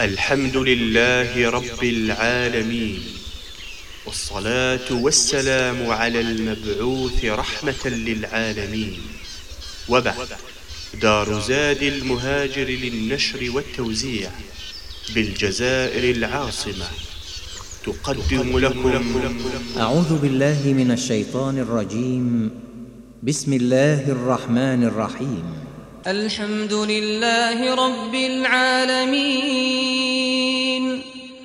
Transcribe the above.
الحمد لله رب العالمين والصلاة والسلام على المبعوث رحمة للعالمين. وبعد دار زاد المهاجر للنشر والتوزيع بالجزائر العاصمة. تقدم لكم أعوذ بالله من الشيطان الرجيم. بسم الله الرحمن الرحيم. الحمد لله رب العالمين.